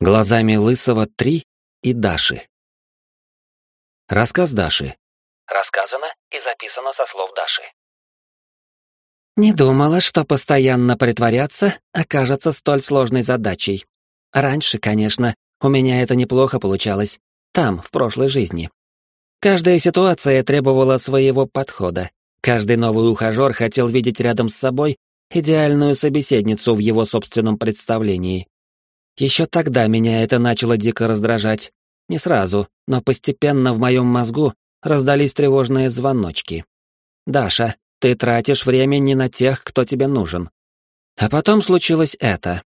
Глазами Лысого три и Даши. Рассказ Даши. Рассказано и записано со слов Даши. Не думала, что постоянно притворяться окажется столь сложной задачей. Раньше, конечно, у меня это неплохо получалось. Там, в прошлой жизни. Каждая ситуация требовала своего подхода. Каждый новый ухажер хотел видеть рядом с собой идеальную собеседницу в его собственном представлении. Еще тогда меня это начало дико раздражать. Не сразу, но постепенно в моем мозгу раздались тревожные звоночки. «Даша, ты тратишь время не на тех, кто тебе нужен». А потом случилось это.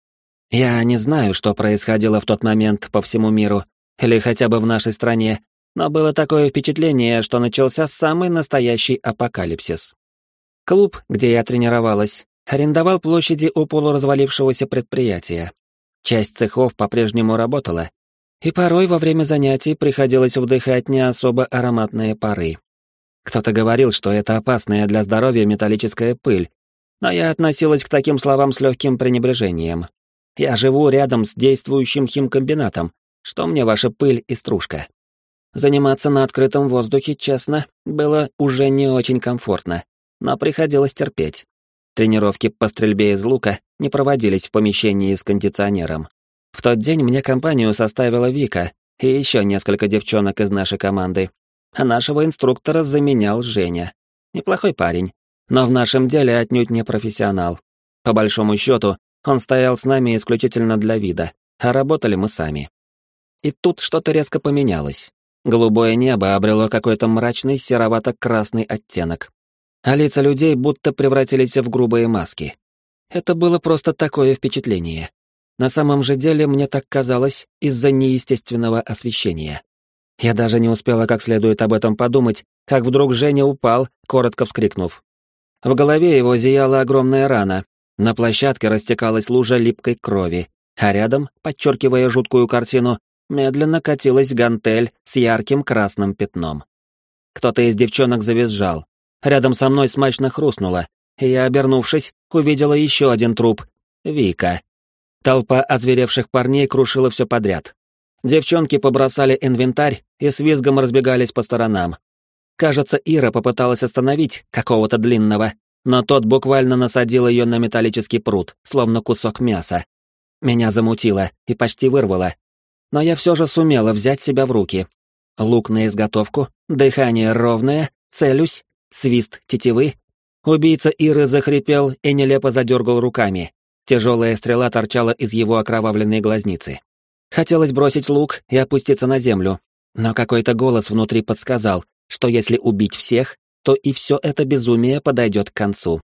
Я не знаю, что происходило в тот момент по всему миру, или хотя бы в нашей стране, но было такое впечатление, что начался самый настоящий апокалипсис. Клуб, где я тренировалась, арендовал площади у полуразвалившегося предприятия. Часть цехов по-прежнему работала, и порой во время занятий приходилось вдыхать не особо ароматные пары. Кто-то говорил, что это опасная для здоровья металлическая пыль, но я относилась к таким словам с легким пренебрежением. Я живу рядом с действующим химкомбинатом, что мне ваша пыль и стружка. Заниматься на открытом воздухе, честно, было уже не очень комфортно, но приходилось терпеть. Тренировки по стрельбе из лука не проводились в помещении с кондиционером. В тот день мне компанию составила Вика и еще несколько девчонок из нашей команды. А нашего инструктора заменял Женя. Неплохой парень, но в нашем деле отнюдь не профессионал. По большому счету, он стоял с нами исключительно для вида, а работали мы сами. И тут что-то резко поменялось. Голубое небо обрело какой-то мрачный серовато-красный оттенок а лица людей будто превратились в грубые маски. Это было просто такое впечатление. На самом же деле мне так казалось из-за неестественного освещения. Я даже не успела как следует об этом подумать, как вдруг Женя упал, коротко вскрикнув. В голове его зияла огромная рана, на площадке растекалась лужа липкой крови, а рядом, подчеркивая жуткую картину, медленно катилась гантель с ярким красным пятном. Кто-то из девчонок завизжал, Рядом со мной смачно хрустнуло, и я, обернувшись, увидела еще один труп — Вика. Толпа озверевших парней крушила все подряд. Девчонки побросали инвентарь и с визгом разбегались по сторонам. Кажется, Ира попыталась остановить какого-то длинного, но тот буквально насадил ее на металлический пруд, словно кусок мяса. Меня замутило и почти вырвало. Но я все же сумела взять себя в руки. Лук на изготовку, дыхание ровное, целюсь свист тетивы. Убийца Иры захрипел и нелепо задергал руками. Тяжелая стрела торчала из его окровавленной глазницы. Хотелось бросить лук и опуститься на землю, но какой-то голос внутри подсказал, что если убить всех, то и все это безумие подойдет к концу.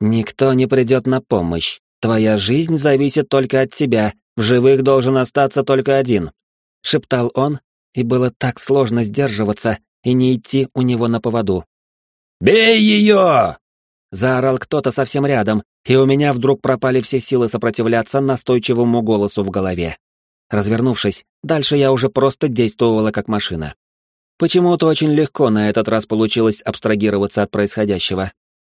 «Никто не придет на помощь. Твоя жизнь зависит только от тебя, в живых должен остаться только один», — шептал он, и было так сложно сдерживаться и не идти у него на поводу. «Бей ее!» Заорал кто-то совсем рядом, и у меня вдруг пропали все силы сопротивляться настойчивому голосу в голове. Развернувшись, дальше я уже просто действовала как машина. Почему-то очень легко на этот раз получилось абстрагироваться от происходящего.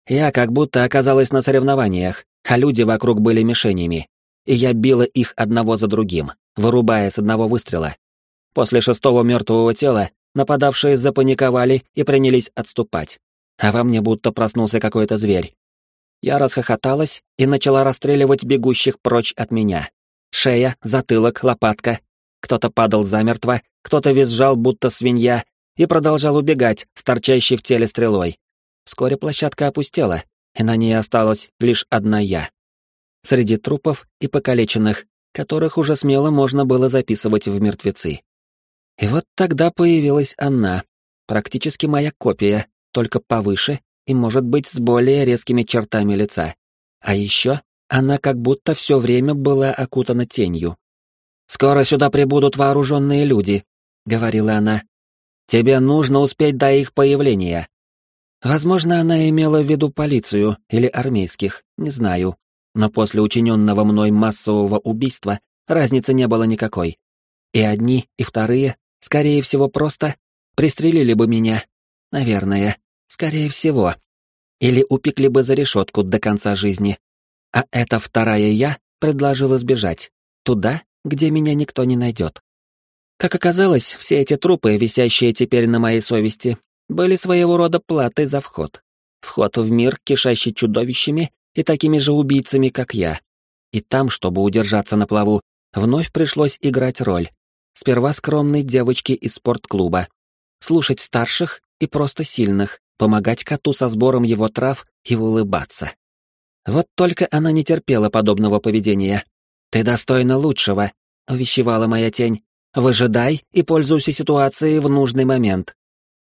Я как будто оказалась на соревнованиях, а люди вокруг были мишенями, и я била их одного за другим, вырубая с одного выстрела. После шестого мертвого тела нападавшие запаниковали и принялись отступать а во мне будто проснулся какой-то зверь. Я расхохоталась и начала расстреливать бегущих прочь от меня. Шея, затылок, лопатка. Кто-то падал замертво, кто-то визжал, будто свинья, и продолжал убегать, с в теле стрелой. Вскоре площадка опустела, и на ней осталась лишь одна я. Среди трупов и покалеченных, которых уже смело можно было записывать в мертвецы. И вот тогда появилась она, практически моя копия, только повыше и, может быть, с более резкими чертами лица. А еще она как будто все время была окутана тенью. «Скоро сюда прибудут вооруженные люди», — говорила она. «Тебе нужно успеть до их появления». Возможно, она имела в виду полицию или армейских, не знаю. Но после учиненного мной массового убийства разницы не было никакой. И одни, и вторые, скорее всего, просто пристрелили бы меня Наверное. Скорее всего. Или упекли бы за решетку до конца жизни. А эта вторая я предложила сбежать. Туда, где меня никто не найдет. Как оказалось, все эти трупы, висящие теперь на моей совести, были своего рода платой за вход. Вход в мир, кишащий чудовищами и такими же убийцами, как я. И там, чтобы удержаться на плаву, вновь пришлось играть роль. Сперва скромной девочки из спортклуба. Слушать старших и просто сильных, помогать коту со сбором его трав и улыбаться. Вот только она не терпела подобного поведения. «Ты достойна лучшего», — увещевала моя тень. «Выжидай и пользуйся ситуацией в нужный момент».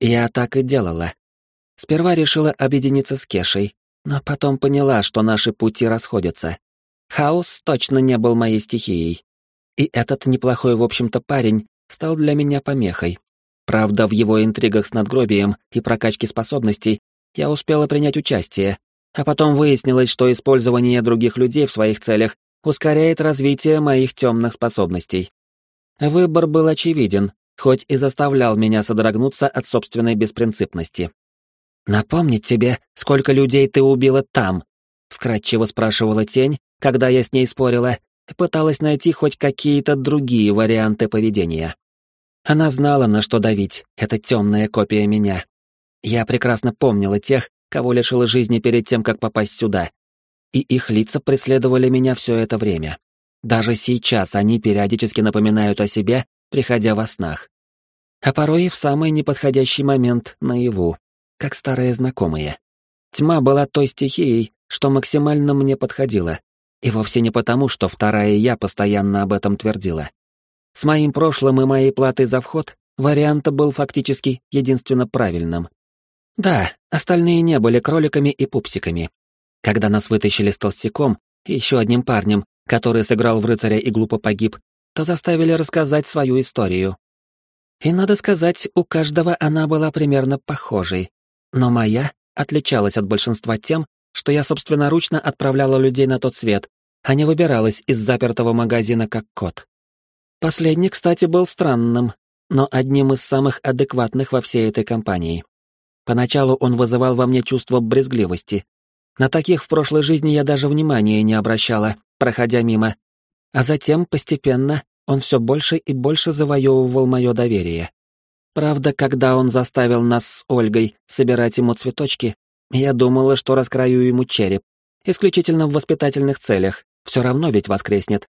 Я так и делала. Сперва решила объединиться с Кешей, но потом поняла, что наши пути расходятся. Хаос точно не был моей стихией. И этот неплохой, в общем-то, парень стал для меня помехой. Правда, в его интригах с надгробием и прокачке способностей я успела принять участие, а потом выяснилось, что использование других людей в своих целях ускоряет развитие моих темных способностей. Выбор был очевиден, хоть и заставлял меня содрогнуться от собственной беспринципности. «Напомнить тебе, сколько людей ты убила там?» — вкратчиво спрашивала тень, когда я с ней спорила, пыталась найти хоть какие-то другие варианты поведения. Она знала, на что давить, это темная копия меня. Я прекрасно помнила тех, кого лишила жизни перед тем, как попасть сюда. И их лица преследовали меня все это время. Даже сейчас они периодически напоминают о себе, приходя во снах. А порой и в самый неподходящий момент наяву, как старые знакомые. Тьма была той стихией, что максимально мне подходила, и вовсе не потому, что вторая я постоянно об этом твердила. С моим прошлым и моей платой за вход вариант был фактически единственно правильным. Да, остальные не были кроликами и пупсиками. Когда нас вытащили с толстяком и еще одним парнем, который сыграл в рыцаря и глупо погиб, то заставили рассказать свою историю. И надо сказать, у каждого она была примерно похожей. Но моя отличалась от большинства тем, что я собственноручно отправляла людей на тот свет, а не выбиралась из запертого магазина как кот. Последний, кстати, был странным, но одним из самых адекватных во всей этой компании. Поначалу он вызывал во мне чувство брезгливости. На таких в прошлой жизни я даже внимания не обращала, проходя мимо. А затем, постепенно, он все больше и больше завоевывал мое доверие. Правда, когда он заставил нас с Ольгой собирать ему цветочки, я думала, что раскрою ему череп, исключительно в воспитательных целях, все равно ведь воскреснет.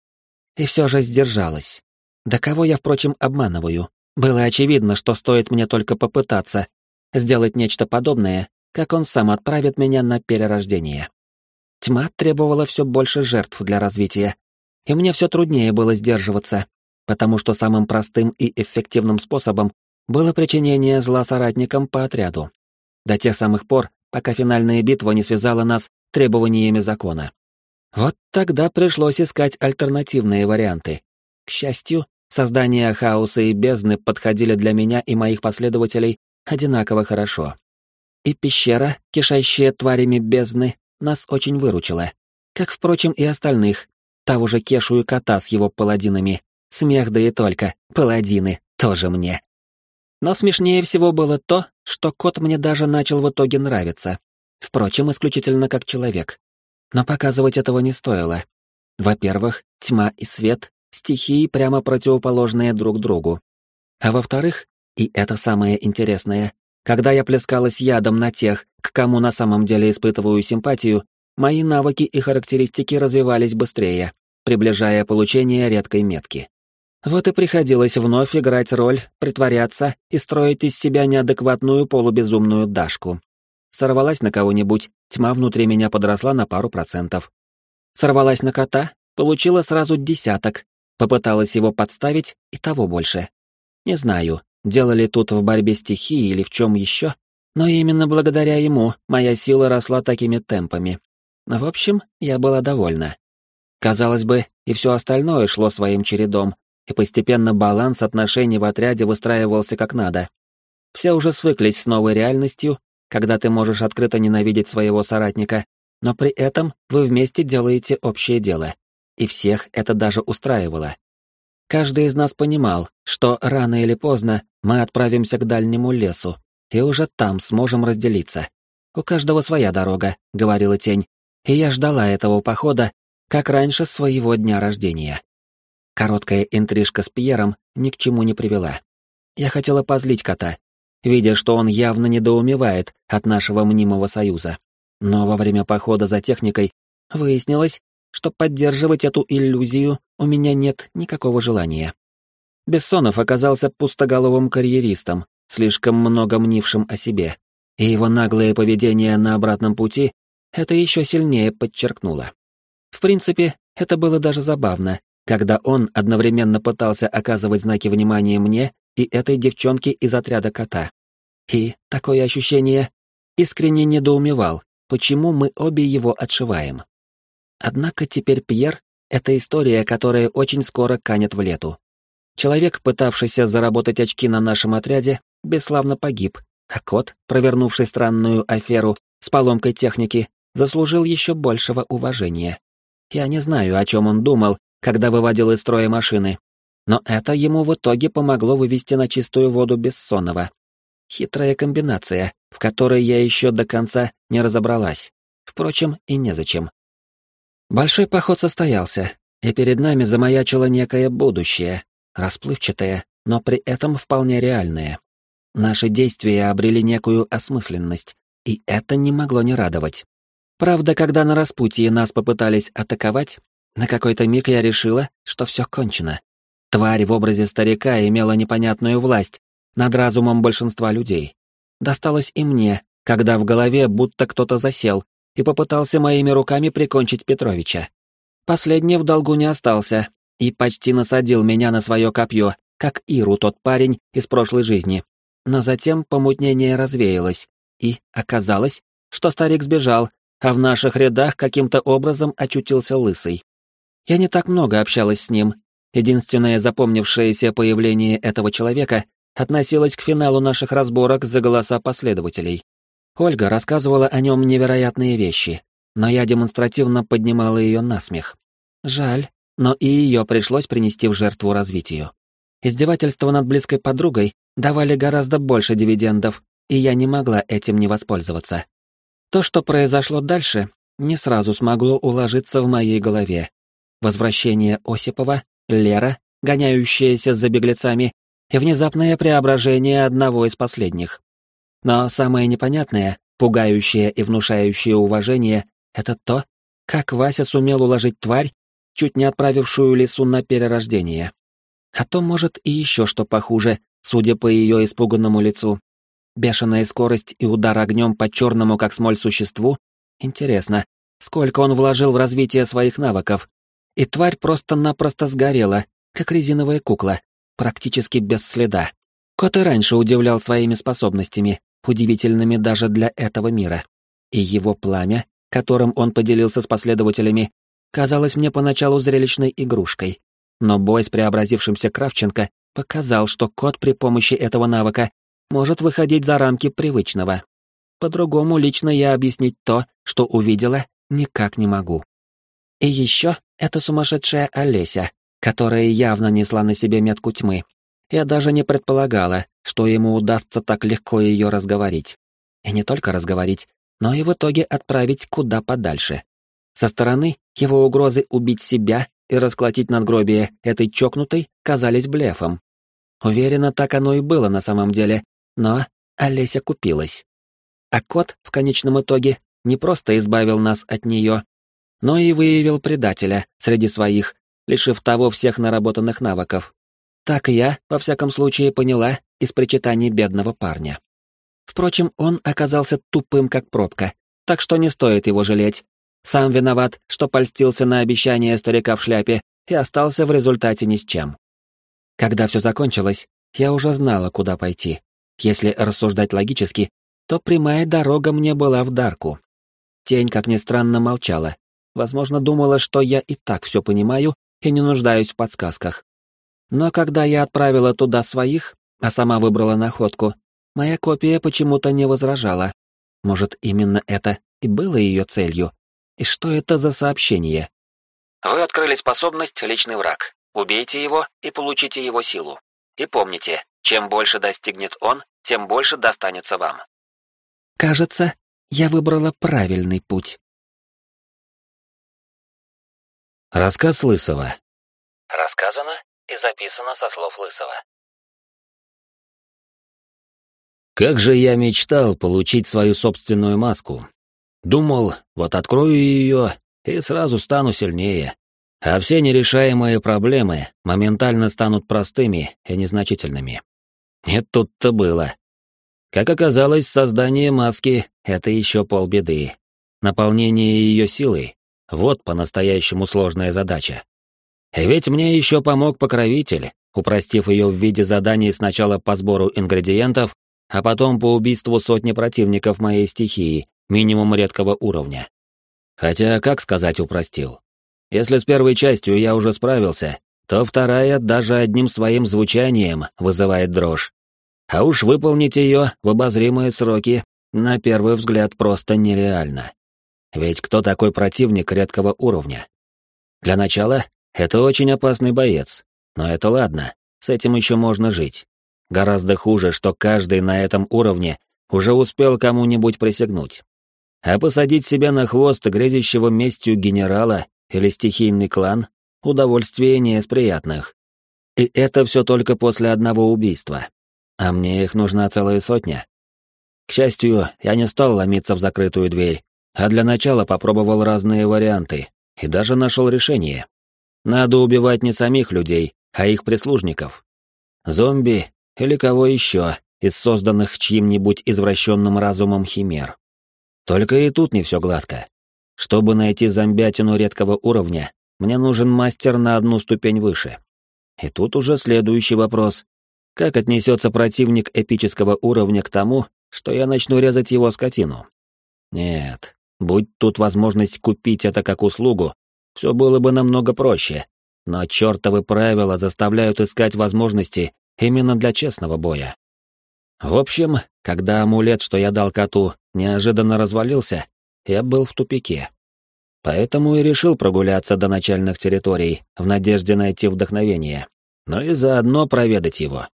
И все же сдержалась. Да кого я, впрочем, обманываю? Было очевидно, что стоит мне только попытаться, сделать нечто подобное, как он сам отправит меня на перерождение. Тьма требовала все больше жертв для развития, и мне все труднее было сдерживаться, потому что самым простым и эффективным способом было причинение зла соратникам по отряду. До тех самых пор, пока финальная битва не связала нас требованиями закона. Вот тогда пришлось искать альтернативные варианты. К счастью, создания хаоса и бездны подходили для меня и моих последователей одинаково хорошо. И пещера, кишащая тварями бездны, нас очень выручила. Как, впрочем, и остальных. Того же Кешу и кота с его паладинами. Смех да и только. Паладины. Тоже мне. Но смешнее всего было то, что кот мне даже начал в итоге нравиться. Впрочем, исключительно как человек. Но показывать этого не стоило. Во-первых, тьма и свет — стихии прямо противоположные друг другу. А во-вторых, и это самое интересное, когда я плескалась ядом на тех, к кому на самом деле испытываю симпатию, мои навыки и характеристики развивались быстрее, приближая получение редкой метки. Вот и приходилось вновь играть роль, притворяться и строить из себя неадекватную полубезумную Дашку. Сорвалась на кого-нибудь, тьма внутри меня подросла на пару процентов. Сорвалась на кота, получила сразу десяток, попыталась его подставить и того больше. Не знаю, делали тут в борьбе стихии или в чем еще, но именно благодаря ему моя сила росла такими темпами. В общем, я была довольна. Казалось бы, и все остальное шло своим чередом, и постепенно баланс отношений в отряде выстраивался как надо. Все уже свыклись с новой реальностью, когда ты можешь открыто ненавидеть своего соратника, но при этом вы вместе делаете общее дело. И всех это даже устраивало. Каждый из нас понимал, что рано или поздно мы отправимся к дальнему лесу, и уже там сможем разделиться. У каждого своя дорога, говорила тень, и я ждала этого похода, как раньше своего дня рождения. Короткая интрижка с Пьером ни к чему не привела. Я хотела позлить кота, видя, что он явно недоумевает от нашего мнимого союза. Но во время похода за техникой выяснилось, что поддерживать эту иллюзию у меня нет никакого желания. Бессонов оказался пустоголовым карьеристом, слишком много мнившим о себе, и его наглое поведение на обратном пути это еще сильнее подчеркнуло. В принципе, это было даже забавно, когда он одновременно пытался оказывать знаки внимания мне и этой девчонке из отряда кота. И, такое ощущение, искренне недоумевал, почему мы обе его отшиваем. Однако теперь Пьер — это история, которая очень скоро канет в лету. Человек, пытавшийся заработать очки на нашем отряде, бесславно погиб, а кот, провернувший странную аферу с поломкой техники, заслужил еще большего уважения. Я не знаю, о чем он думал, когда выводил из строя машины, но это ему в итоге помогло вывести на чистую воду Бессонова. Хитрая комбинация, в которой я еще до конца не разобралась. Впрочем, и незачем. Большой поход состоялся, и перед нами замаячило некое будущее, расплывчатое, но при этом вполне реальное. Наши действия обрели некую осмысленность, и это не могло не радовать. Правда, когда на распутье нас попытались атаковать, на какой-то миг я решила, что все кончено. Тварь в образе старика имела непонятную власть над разумом большинства людей. Досталось и мне, когда в голове будто кто-то засел и попытался моими руками прикончить Петровича. Последний в долгу не остался и почти насадил меня на свое копье, как Иру тот парень из прошлой жизни. Но затем помутнение развеялось, и оказалось, что старик сбежал, а в наших рядах каким-то образом очутился лысый. Я не так много общалась с ним. Единственное запомнившееся появление этого человека относилось к финалу наших разборок за голоса последователей. Ольга рассказывала о нем невероятные вещи, но я демонстративно поднимала ее на смех. Жаль, но и ее пришлось принести в жертву развитию. Издевательства над близкой подругой давали гораздо больше дивидендов, и я не могла этим не воспользоваться. То, что произошло дальше, не сразу смогло уложиться в моей голове. Возвращение Осипова, Лера, гоняющаяся за беглецами, и внезапное преображение одного из последних. Но самое непонятное, пугающее и внушающее уважение, это то, как Вася сумел уложить тварь, чуть не отправившую лису на перерождение. А то, может, и еще что похуже, судя по ее испуганному лицу. Бешеная скорость и удар огнем по черному, как смоль, существу. Интересно, сколько он вложил в развитие своих навыков. И тварь просто-напросто сгорела, как резиновая кукла, практически без следа. Кот и раньше удивлял своими способностями, удивительными даже для этого мира. И его пламя, которым он поделился с последователями, казалось мне поначалу зрелищной игрушкой. Но бой с преобразившимся Кравченко показал, что кот при помощи этого навыка может выходить за рамки привычного. По-другому лично я объяснить то, что увидела, никак не могу. И еще это сумасшедшая Олеся, которая явно несла на себе метку тьмы. Я даже не предполагала, что ему удастся так легко ее разговорить. И не только разговорить, но и в итоге отправить куда подальше. Со стороны его угрозы убить себя и расколотить надгробие этой чокнутой казались блефом. Уверена, так оно и было на самом деле, но Олеся купилась. А кот, в конечном итоге, не просто избавил нас от нее, но и выявил предателя среди своих, лишив того всех наработанных навыков. Так я, во всяком случае, поняла из причитаний бедного парня. Впрочем, он оказался тупым, как пробка, так что не стоит его жалеть. Сам виноват, что польстился на обещание старика в шляпе и остался в результате ни с чем. Когда все закончилось, я уже знала, куда пойти. Если рассуждать логически, то прямая дорога мне была в Дарку. Тень, как ни странно, молчала. Возможно, думала, что я и так все понимаю и не нуждаюсь в подсказках. Но когда я отправила туда своих, а сама выбрала находку, моя копия почему-то не возражала. Может, именно это и было ее целью? И что это за сообщение? Вы открыли способность «Личный враг». Убейте его и получите его силу. И помните, чем больше достигнет он, тем больше достанется вам. Кажется, я выбрала правильный путь. Рассказ Лысого. Рассказано и записано со слов Лысого. Как же я мечтал получить свою собственную маску. Думал, вот открою ее и сразу стану сильнее. А все нерешаемые проблемы моментально станут простыми и незначительными. Не тут-то было. Как оказалось, создание маски — это еще полбеды. Наполнение ее силой — вот по-настоящему сложная задача. Ведь мне еще помог покровитель, упростив ее в виде заданий сначала по сбору ингредиентов, а потом по убийству сотни противников моей стихии, минимум редкого уровня. Хотя, как сказать, упростил. Если с первой частью я уже справился, то вторая даже одним своим звучанием вызывает дрожь. А уж выполнить ее в обозримые сроки, на первый взгляд, просто нереально. Ведь кто такой противник редкого уровня? Для начала, это очень опасный боец. Но это ладно, с этим еще можно жить. Гораздо хуже, что каждый на этом уровне уже успел кому-нибудь присягнуть. А посадить себя на хвост грезящего местью генерала или стихийный клан — удовольствие не из приятных. И это все только после одного убийства. А мне их нужна целая сотня. К счастью, я не стал ломиться в закрытую дверь, а для начала попробовал разные варианты и даже нашел решение. Надо убивать не самих людей, а их прислужников. Зомби или кого еще из созданных чьим-нибудь извращенным разумом химер. Только и тут не все гладко. Чтобы найти зомбятину редкого уровня, мне нужен мастер на одну ступень выше. И тут уже следующий вопрос. Как отнесется противник эпического уровня к тому, что я начну резать его скотину? Нет, будь тут возможность купить это как услугу, все было бы намного проще. Но чертовы правила заставляют искать возможности именно для честного боя. В общем, когда амулет, что я дал коту, неожиданно развалился, я был в тупике. Поэтому и решил прогуляться до начальных территорий, в надежде найти вдохновение, но и заодно проведать его.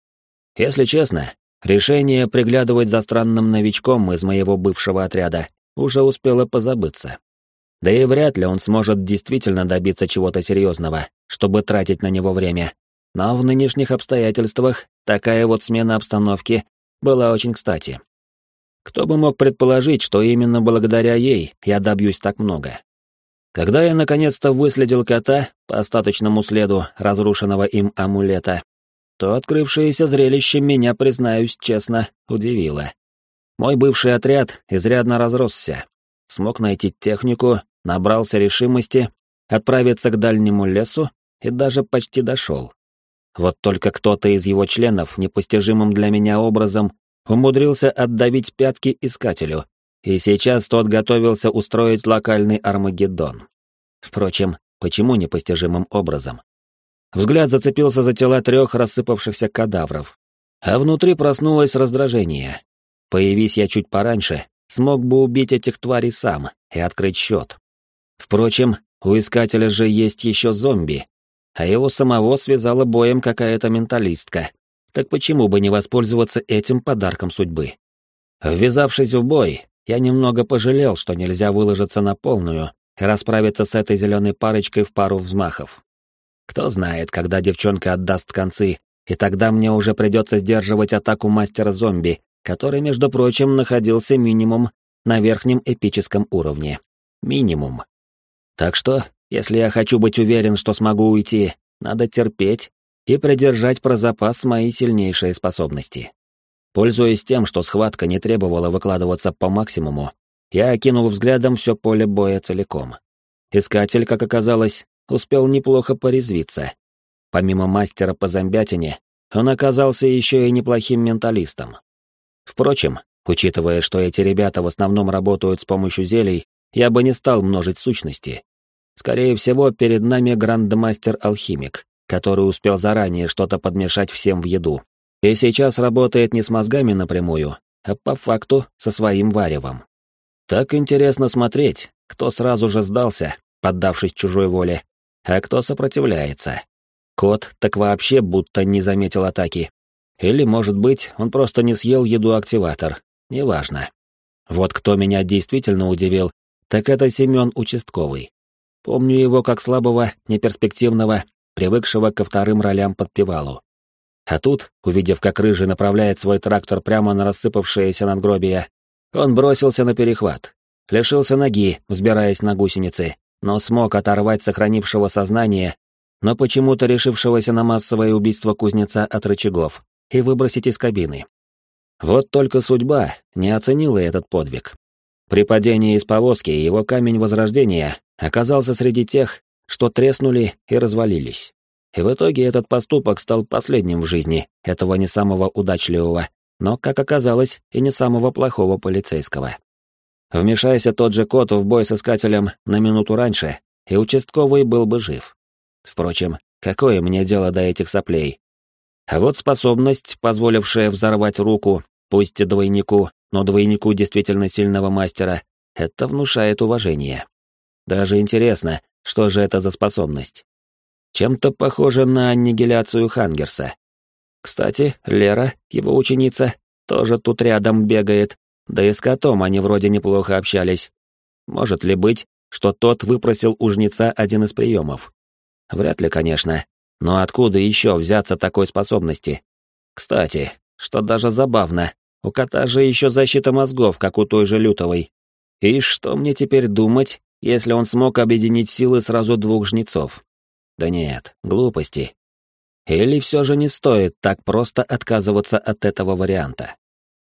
Если честно, решение приглядывать за странным новичком из моего бывшего отряда уже успело позабыться. Да и вряд ли он сможет действительно добиться чего-то серьезного, чтобы тратить на него время. Но в нынешних обстоятельствах такая вот смена обстановки была очень кстати. Кто бы мог предположить, что именно благодаря ей я добьюсь так много. Когда я наконец-то выследил кота по остаточному следу разрушенного им амулета, то открывшееся зрелище меня, признаюсь честно, удивило. Мой бывший отряд изрядно разросся, смог найти технику набрался решимости отправиться к дальнему лесу и даже почти дошел. Вот только кто-то из его членов непостижимым для меня образом умудрился отдавить пятки искателю, и сейчас тот готовился устроить локальный Армагеддон. Впрочем, почему непостижимым образом? Взгляд зацепился за тела трех рассыпавшихся кадавров, а внутри проснулось раздражение. Появись я чуть пораньше, смог бы убить этих тварей сам и открыть счет. Впрочем, у искателя же есть еще зомби, а его самого связала боем какая-то менталистка. Так почему бы не воспользоваться этим подарком судьбы? Ввязавшись в бой, я немного пожалел, что нельзя выложиться на полную и расправиться с этой зеленой парочкой в пару взмахов. Кто знает, когда девчонка отдаст концы, и тогда мне уже придется сдерживать атаку мастера зомби, который, между прочим, находился минимум на верхнем эпическом уровне. Минимум. Так что, если я хочу быть уверен, что смогу уйти, надо терпеть и придержать про запас мои сильнейшие способности. Пользуясь тем, что схватка не требовала выкладываться по максимуму, я окинул взглядом все поле боя целиком. Искатель, как оказалось, успел неплохо порезвиться. Помимо мастера по зомбятине, он оказался еще и неплохим менталистом. Впрочем, учитывая, что эти ребята в основном работают с помощью зелий, я бы не стал множить сущности. Скорее всего, перед нами грандмастер-алхимик, который успел заранее что-то подмешать всем в еду. И сейчас работает не с мозгами напрямую, а по факту со своим варевом. Так интересно смотреть, кто сразу же сдался, поддавшись чужой воле, а кто сопротивляется. Кот так вообще будто не заметил атаки. Или, может быть, он просто не съел еду-активатор, неважно. Вот кто меня действительно удивил, так это Семен Участковый. Помню его как слабого, неперспективного привыкшего ко вторым ролям подпевалу. А тут, увидев, как Рыжий направляет свой трактор прямо на рассыпавшееся надгробие, он бросился на перехват. Лишился ноги, взбираясь на гусеницы, но смог оторвать сохранившего сознание, но почему-то решившегося на массовое убийство кузнеца от рычагов, и выбросить из кабины. Вот только судьба не оценила этот подвиг. При падении из повозки его камень возрождения оказался среди тех, что треснули и развалились. И в итоге этот поступок стал последним в жизни этого не самого удачливого, но, как оказалось, и не самого плохого полицейского. Вмешайся тот же кот в бой с искателем на минуту раньше, и участковый был бы жив. Впрочем, какое мне дело до этих соплей? А вот способность, позволившая взорвать руку, пусть и двойнику, но двойнику действительно сильного мастера, это внушает уважение. Даже интересно, что же это за способность. Чем-то похоже на аннигиляцию Хангерса. Кстати, Лера, его ученица, тоже тут рядом бегает, да и с котом они вроде неплохо общались. Может ли быть, что тот выпросил у жнеца один из приемов? Вряд ли, конечно. Но откуда еще взяться такой способности? Кстати, что даже забавно, у кота же еще защита мозгов, как у той же Лютовой. И что мне теперь думать, если он смог объединить силы сразу двух жнецов? Да нет, глупости. Или все же не стоит так просто отказываться от этого варианта?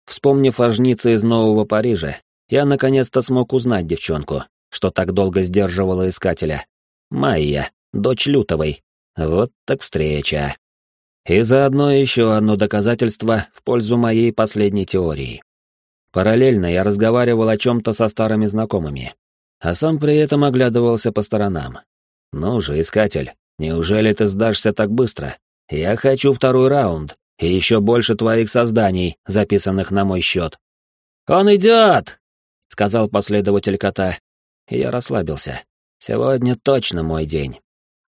Вспомнив о жнице из Нового Парижа, я наконец-то смог узнать девчонку, что так долго сдерживала искателя. Майя, дочь Лютовой. Вот так встреча. И заодно еще одно доказательство в пользу моей последней теории. Параллельно я разговаривал о чем-то со старыми знакомыми, а сам при этом оглядывался по сторонам. «Ну же, искатель, неужели ты сдашься так быстро? Я хочу второй раунд, и еще больше твоих созданий, записанных на мой счет». «Он идет!» — сказал последователь кота. Я расслабился. Сегодня точно мой день.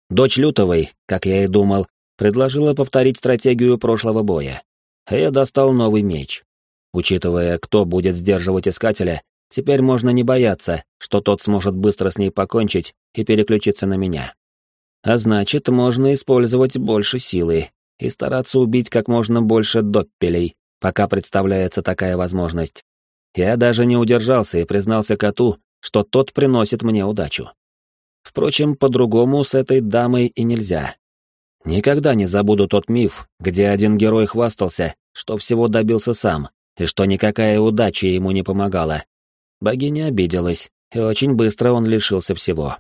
Дочь Лютовой, как я и думал, предложила повторить стратегию прошлого боя. Я достал новый меч. Учитывая, кто будет сдерживать искателя, теперь можно не бояться, что тот сможет быстро с ней покончить и переключиться на меня. А значит, можно использовать больше силы и стараться убить как можно больше доппелей, пока представляется такая возможность. Я даже не удержался и признался коту, что тот приносит мне удачу. Впрочем, по-другому с этой дамой и нельзя. Никогда не забуду тот миф, где один герой хвастался, что всего добился сам, и что никакая удача ему не помогала. Богиня обиделась, и очень быстро он лишился всего.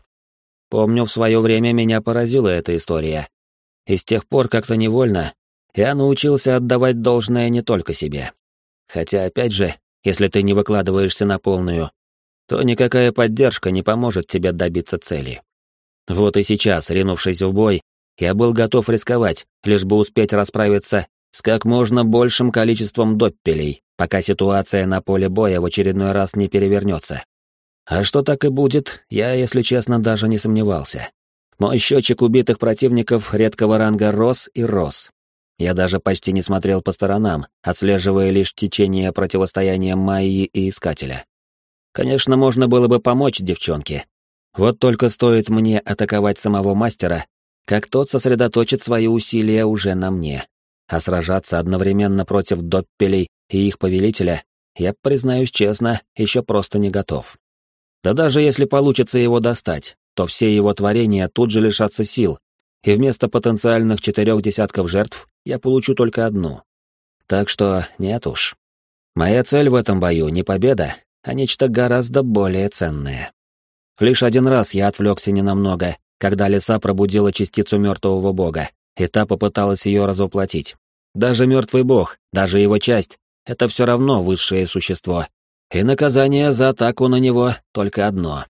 Помню, в свое время меня поразила эта история. И с тех пор как-то невольно я научился отдавать должное не только себе. Хотя, опять же, если ты не выкладываешься на полную, то никакая поддержка не поможет тебе добиться цели. Вот и сейчас, ринувшись в бой, я был готов рисковать, лишь бы успеть расправиться с как можно большим количеством доппелей, пока ситуация на поле боя в очередной раз не перевернется. А что так и будет, я, если честно, даже не сомневался. Мой счетчик убитых противников редкого ранга рос и рос. Я даже почти не смотрел по сторонам, отслеживая лишь течение противостояния Майи и Искателя. Конечно, можно было бы помочь девчонке. Вот только стоит мне атаковать самого мастера, как тот сосредоточит свои усилия уже на мне. А сражаться одновременно против доппелей и их повелителя, я, признаюсь честно, еще просто не готов. Да даже если получится его достать, то все его творения тут же лишатся сил, и вместо потенциальных четырех десятков жертв я получу только одну. Так что нет уж. Моя цель в этом бою не победа, а нечто гораздо более ценное. Лишь один раз я отвлекся ненамного, когда лиса пробудила частицу мертвого бога, и та попыталась ее разоплатить. Даже мертвый бог, даже его часть — это все равно высшее существо, и наказание за атаку на него только одно.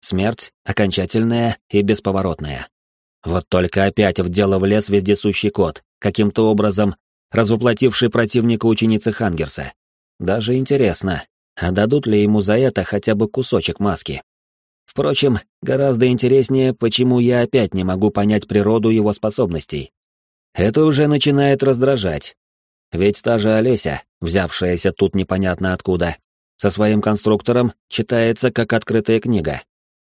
Смерть, окончательная и бесповоротная. Вот только опять в дело влез вездесущий кот, каким-то образом развоплотивший противника ученицы Хангерса. Даже интересно, а дадут ли ему за это хотя бы кусочек маски? Впрочем, гораздо интереснее, почему я опять не могу понять природу его способностей. Это уже начинает раздражать. Ведь та же Олеся, взявшаяся тут непонятно откуда, со своим конструктором читается как открытая книга.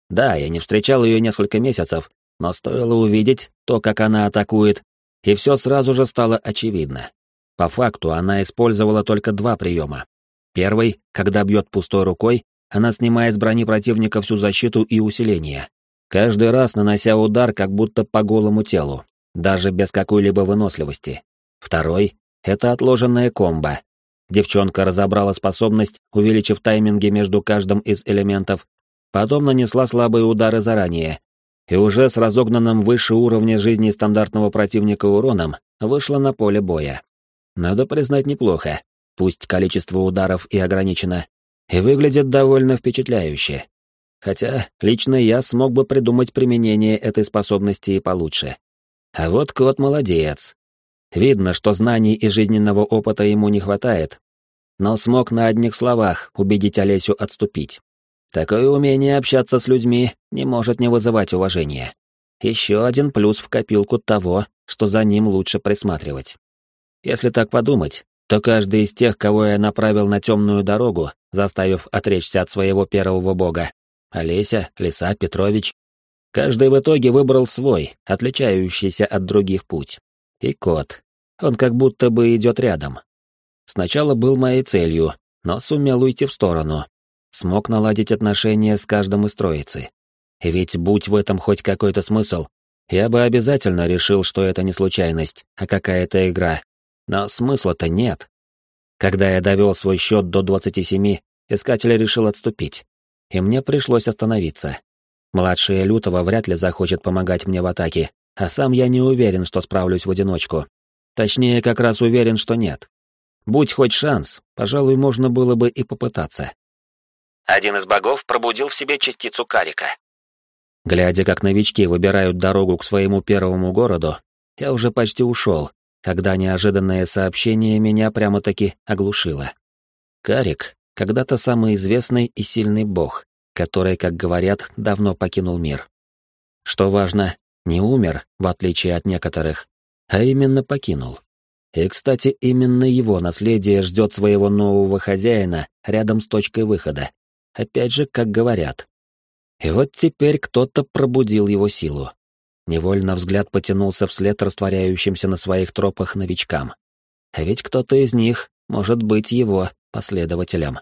Да, я не встречал ее несколько месяцев, но стоило увидеть то, как она атакует, и все сразу же стало очевидно. По факту она использовала только два приема. Первый, когда бьет пустой рукой, она снимает с брони противника всю защиту и усиление. Каждый раз нанося удар как будто по голому телу, даже без какой-либо выносливости. Второй — это отложенная комбо. Девчонка разобрала способность, увеличив тайминги между каждым из элементов, потом нанесла слабые удары заранее, и уже с разогнанным выше уровня жизни стандартного противника уроном вышла на поле боя. Надо признать неплохо, пусть количество ударов и ограничено, и выглядит довольно впечатляюще. Хотя лично я смог бы придумать применение этой способности и получше. А вот кот молодец. Видно, что знаний и жизненного опыта ему не хватает, но смог на одних словах убедить Олесю отступить. Такое умение общаться с людьми не может не вызывать уважения. Еще один плюс в копилку того, что за ним лучше присматривать. Если так подумать, то каждый из тех, кого я направил на темную дорогу, заставив отречься от своего первого бога, Олеся, Лиса, Петрович, каждый в итоге выбрал свой, отличающийся от других путь. И кот. Он как будто бы идет рядом. Сначала был моей целью, но сумел уйти в сторону, смог наладить отношения с каждым из троицы. Ведь будь в этом хоть какой-то смысл, я бы обязательно решил, что это не случайность, а какая-то игра. Но смысла-то нет. Когда я довел свой счет до 27, искатель решил отступить. И мне пришлось остановиться. Младшая Лютого вряд ли захочет помогать мне в атаке, а сам я не уверен, что справлюсь в одиночку. Точнее, как раз уверен, что нет. Будь хоть шанс, пожалуй, можно было бы и попытаться. Один из богов пробудил в себе частицу карика. Глядя, как новички выбирают дорогу к своему первому городу, я уже почти ушел, когда неожиданное сообщение меня прямо-таки оглушило. Карик — когда-то самый известный и сильный бог, который, как говорят, давно покинул мир. Что важно, не умер, в отличие от некоторых, а именно покинул. И, кстати, именно его наследие ждет своего нового хозяина рядом с точкой выхода, опять же, как говорят. И вот теперь кто-то пробудил его силу. Невольно взгляд потянулся вслед растворяющимся на своих тропах новичкам. А ведь кто-то из них может быть его последователем.